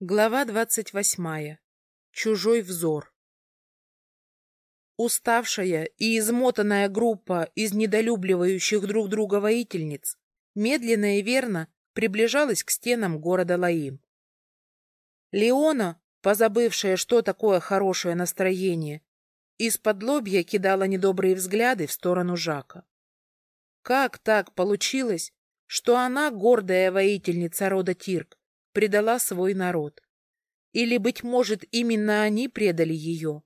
Глава двадцать восьмая. Чужой взор. Уставшая и измотанная группа из недолюбливающих друг друга воительниц медленно и верно приближалась к стенам города Лаим. Леона, позабывшая, что такое хорошее настроение, из-под лобья кидала недобрые взгляды в сторону Жака. Как так получилось, что она, гордая воительница рода Тирк, предала свой народ. Или, быть может, именно они предали ее?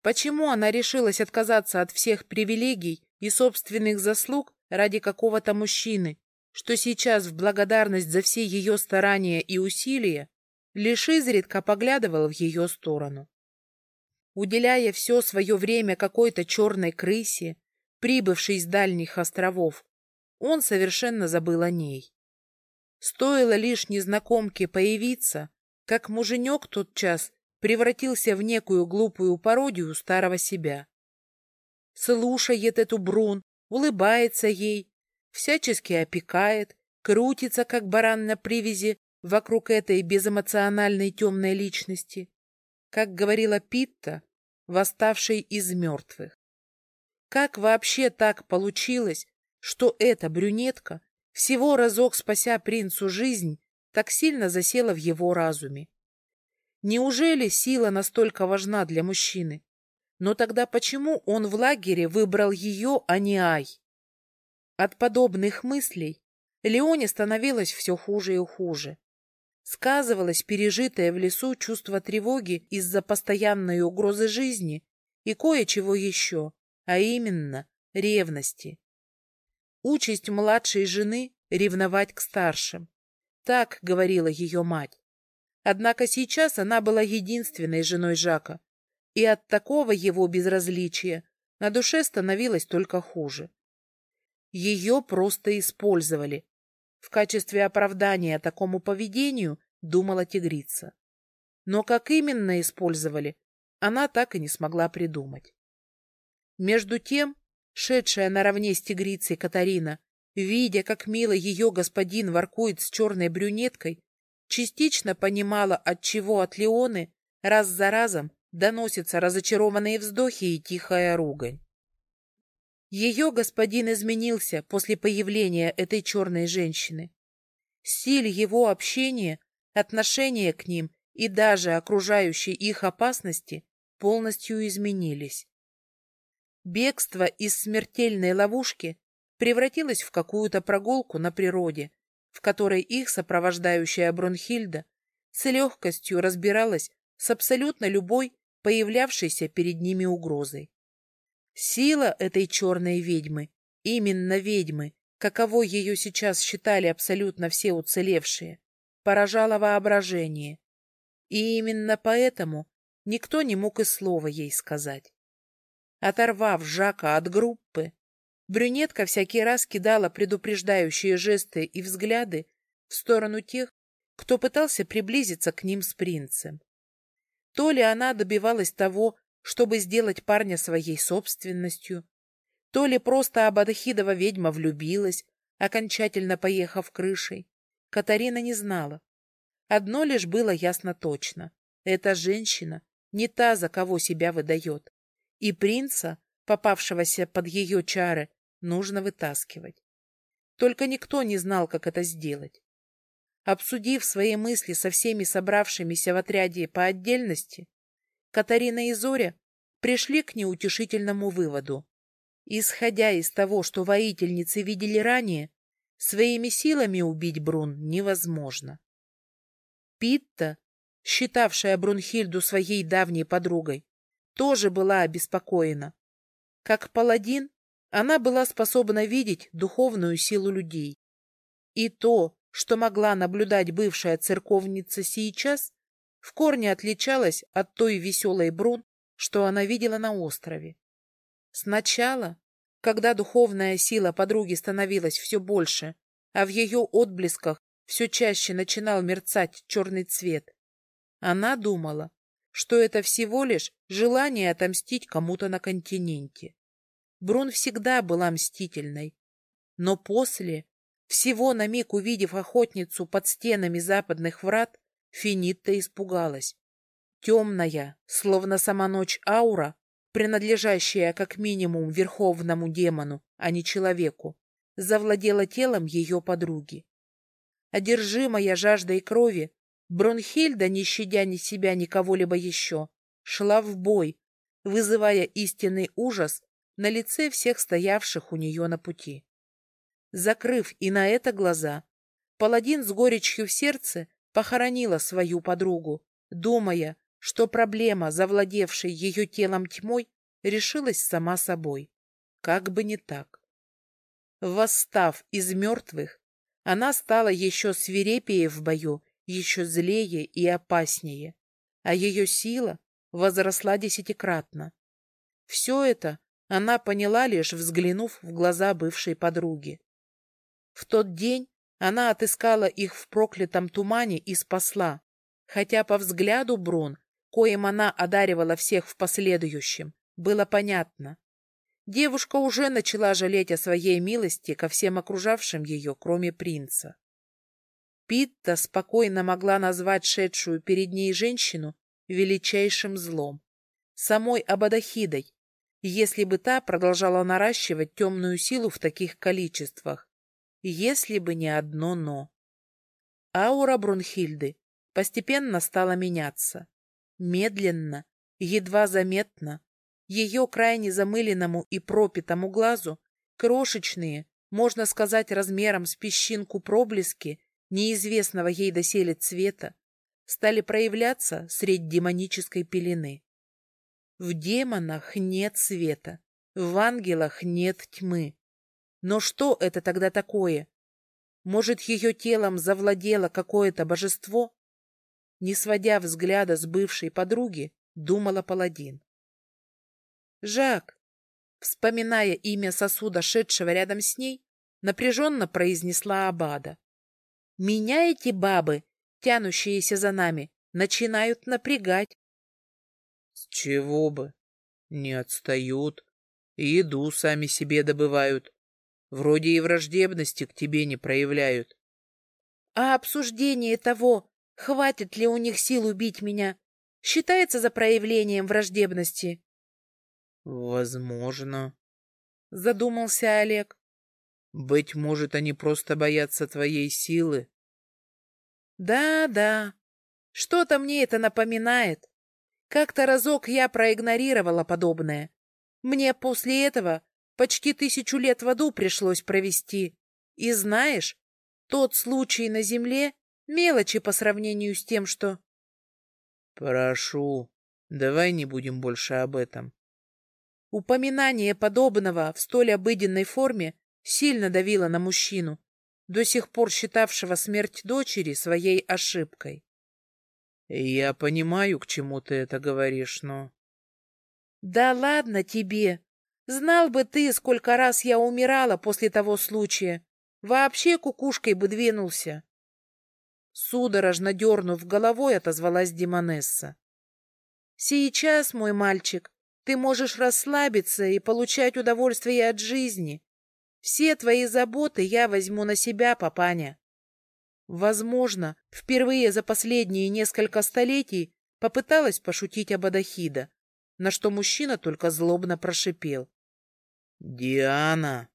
Почему она решилась отказаться от всех привилегий и собственных заслуг ради какого-то мужчины, что сейчас в благодарность за все ее старания и усилия лишь изредка поглядывал в ее сторону? Уделяя все свое время какой-то черной крысе, прибывшей с дальних островов, он совершенно забыл о ней. Стоило лишь незнакомке появиться, как муженек тот час превратился в некую глупую пародию старого себя. Слушает эту Брун, улыбается ей, всячески опекает, крутится, как баран на привязи, вокруг этой безэмоциональной темной личности, как говорила Питта, восставшей из мертвых. Как вообще так получилось, что эта брюнетка всего разок спася принцу жизнь, так сильно засела в его разуме. Неужели сила настолько важна для мужчины? Но тогда почему он в лагере выбрал ее, а не Ай? От подобных мыслей Леоне становилось все хуже и хуже. Сказывалось пережитое в лесу чувство тревоги из-за постоянной угрозы жизни и кое-чего еще, а именно ревности. Участь младшей жены — ревновать к старшим. Так говорила ее мать. Однако сейчас она была единственной женой Жака, и от такого его безразличия на душе становилось только хуже. Ее просто использовали. В качестве оправдания такому поведению думала тигрица. Но как именно использовали, она так и не смогла придумать. Между тем, шедшая наравне с тигрицей Катарина, видя, как мило ее господин воркует с черной брюнеткой, частично понимала, от чего от Леоны раз за разом доносятся разочарованные вздохи и тихая ругань. Ее господин изменился после появления этой черной женщины. Стиль его общения, отношение к ним и даже окружающие их опасности полностью изменились. Бегство из смертельной ловушки превратилось в какую-то прогулку на природе, в которой их сопровождающая Бронхильда с легкостью разбиралась с абсолютно любой появлявшейся перед ними угрозой. Сила этой черной ведьмы, именно ведьмы, каково ее сейчас считали абсолютно все уцелевшие, поражала воображение. И именно поэтому никто не мог и слова ей сказать. Оторвав Жака от группы, брюнетка всякий раз кидала предупреждающие жесты и взгляды в сторону тех, кто пытался приблизиться к ним с принцем. То ли она добивалась того, чтобы сделать парня своей собственностью, то ли просто Абадахидова ведьма влюбилась, окончательно поехав крышей. Катарина не знала. Одно лишь было ясно точно. Эта женщина не та, за кого себя выдает и принца, попавшегося под ее чары, нужно вытаскивать. Только никто не знал, как это сделать. Обсудив свои мысли со всеми собравшимися в отряде по отдельности, Катарина и Зоря пришли к неутешительному выводу. Исходя из того, что воительницы видели ранее, своими силами убить Брун невозможно. Питта, считавшая Брунхильду своей давней подругой, тоже была обеспокоена. Как паладин, она была способна видеть духовную силу людей. И то, что могла наблюдать бывшая церковница сейчас, в корне отличалось от той веселой Брун, что она видела на острове. Сначала, когда духовная сила подруги становилась все больше, а в ее отблесках все чаще начинал мерцать черный цвет, она думала, что это всего лишь желание отомстить кому-то на континенте. Брун всегда была мстительной. Но после, всего на миг увидев охотницу под стенами западных врат, Финитта испугалась. Темная, словно сама ночь аура, принадлежащая как минимум верховному демону, а не человеку, завладела телом ее подруги. Одержимая жаждой крови, Бронхильда, не щадя ни себя, ни кого-либо еще, шла в бой, вызывая истинный ужас на лице всех стоявших у нее на пути. Закрыв и на это глаза, паладин с горечью в сердце похоронила свою подругу, думая, что проблема, завладевшей ее телом тьмой, решилась сама собой. Как бы не так. Восстав из мертвых, она стала еще свирепее в бою, еще злее и опаснее, а ее сила возросла десятикратно. Все это она поняла, лишь взглянув в глаза бывшей подруги. В тот день она отыскала их в проклятом тумане и спасла, хотя по взгляду Брун, коим она одаривала всех в последующем, было понятно. Девушка уже начала жалеть о своей милости ко всем окружавшим ее, кроме принца. Питта спокойно могла назвать шедшую перед ней женщину величайшим злом, самой Абадахидой, если бы та продолжала наращивать темную силу в таких количествах, если бы не одно «но». Аура Брунхильды постепенно стала меняться. Медленно, едва заметно, ее крайне замыленному и пропитому глазу крошечные, можно сказать, размером с песчинку проблески неизвестного ей доселе цвета, стали проявляться средь демонической пелены. В демонах нет света, в ангелах нет тьмы. Но что это тогда такое? Может, ее телом завладело какое-то божество? Не сводя взгляда с бывшей подруги, думала паладин. «Жак!» Вспоминая имя сосуда, шедшего рядом с ней, напряженно произнесла Абада. «Меня эти бабы, тянущиеся за нами, начинают напрягать. С чего бы? Не отстают. Еду сами себе добывают. Вроде и враждебности к тебе не проявляют. А обсуждение того, хватит ли у них сил убить меня, считается за проявлением враждебности? Возможно. Задумался Олег. Быть может, они просто боятся твоей силы. Да, да. Что-то мне это напоминает. Как-то разок я проигнорировала подобное. Мне после этого почти тысячу лет в аду пришлось провести. И знаешь, тот случай на земле — мелочи по сравнению с тем, что... Прошу, давай не будем больше об этом. Упоминание подобного в столь обыденной форме сильно давило на мужчину, до сих пор считавшего смерть дочери своей ошибкой. Я понимаю, к чему ты это говоришь, но... Да ладно тебе. Знал бы ты, сколько раз я умирала после того случая. Вообще кукушкой бы двинулся. Судорожно дернув головой, отозвалась Димонесса. Сейчас, мой мальчик, ты можешь расслабиться и получать удовольствие от жизни. Все твои заботы я возьму на себя, папаня. Возможно, впервые за последние несколько столетий попыталась пошутить об Адахида, на что мужчина только злобно прошипел. «Диана!»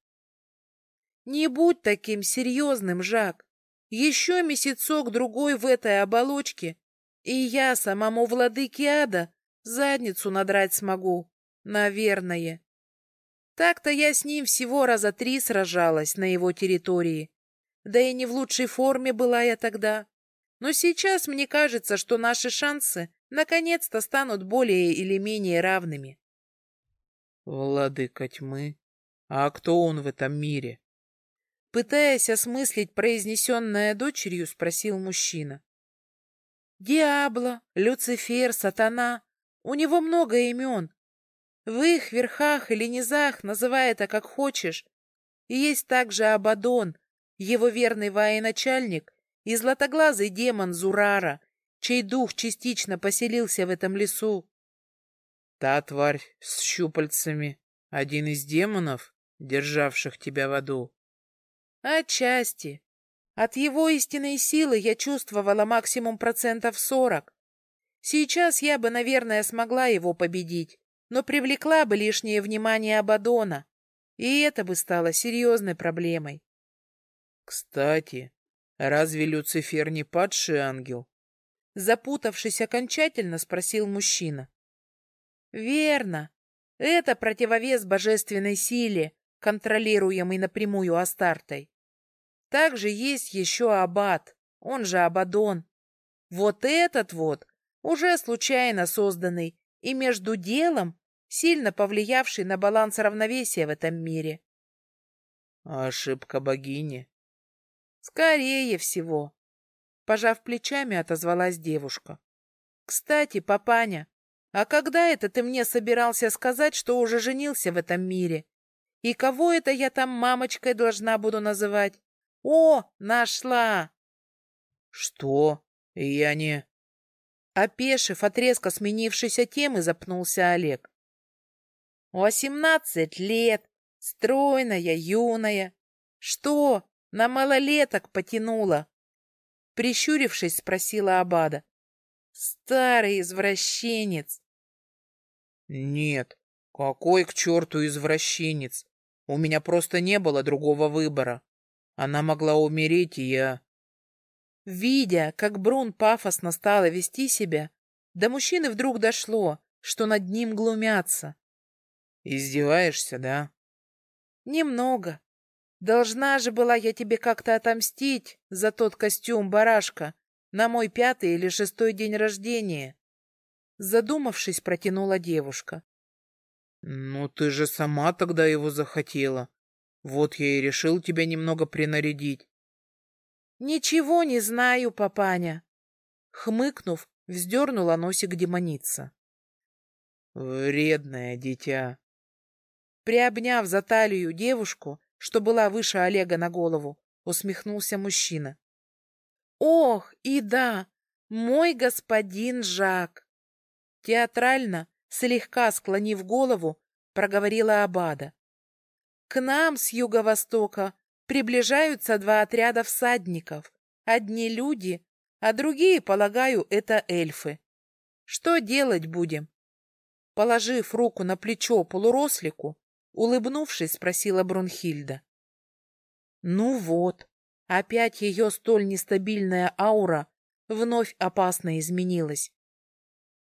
«Не будь таким серьезным, Жак. Еще месяцок-другой в этой оболочке, и я самому владыке ада задницу надрать смогу, наверное. Так-то я с ним всего раза три сражалась на его территории, да и не в лучшей форме была я тогда. Но сейчас мне кажется, что наши шансы наконец-то станут более или менее равными. Владыка тьмы? А кто он в этом мире? Пытаясь осмыслить произнесенное дочерью, спросил мужчина. Диабло, Люцифер, Сатана. У него много имен. В их верхах или низах, называй это как хочешь. И есть также Абадон, его верный военачальник и златоглазый демон Зурара, чей дух частично поселился в этом лесу. Та тварь с щупальцами, один из демонов, державших тебя в аду. Отчасти. От его истинной силы я чувствовала максимум процентов сорок. Сейчас я бы, наверное, смогла его победить, но привлекла бы лишнее внимание Абадона, и это бы стало серьезной проблемой. Кстати, разве Люцифер не падший ангел? Запутавшись окончательно, спросил мужчина. Верно. Это противовес божественной силе, контролируемый напрямую Астартой. Также есть еще Аббат, он же Абадон. Вот этот вот, уже случайно созданный и между делом сильно повлиявший на баланс равновесия в этом мире. ошибка богини? Скорее всего. Пожав плечами, отозвалась девушка. Кстати, папаня, а когда это ты мне собирался сказать, что уже женился в этом мире? И кого это я там мамочкой должна буду называть? О, нашла! Что? Я не... Опешив от резко сменившейся темы, запнулся Олег. Восемнадцать лет, стройная, юная. Что, на малолеток потянула? Прищурившись, спросила Абада. Старый извращенец. Нет, какой к черту извращенец? У меня просто не было другого выбора. Она могла умереть, и я... Видя, как Брун пафосно стала вести себя, до мужчины вдруг дошло, что над ним глумятся. Издеваешься, да? Немного. Должна же была я тебе как-то отомстить за тот костюм барашка на мой пятый или шестой день рождения. Задумавшись, протянула девушка. Ну, ты же сама тогда его захотела. Вот я и решил тебя немного принарядить. Ничего не знаю, папаня. Хмыкнув, вздернула носик демоница. Вредное дитя. Приобняв за талию девушку, что была выше Олега на голову, усмехнулся мужчина. Ох, и да, мой господин Жак. Театрально, слегка склонив голову, проговорила Абада. К нам с юго-востока приближаются два отряда всадников. Одни люди, а другие, полагаю, это эльфы. Что делать будем? Положив руку на плечо полурослику, улыбнувшись, спросила Брунхильда. Ну вот, опять ее столь нестабильная аура вновь опасно изменилась.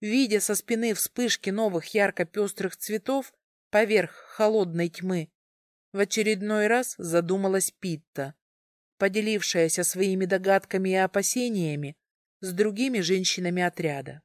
Видя со спины вспышки новых ярко-пестрых цветов поверх холодной тьмы, в очередной раз задумалась Питта, поделившаяся своими догадками и опасениями с другими женщинами отряда.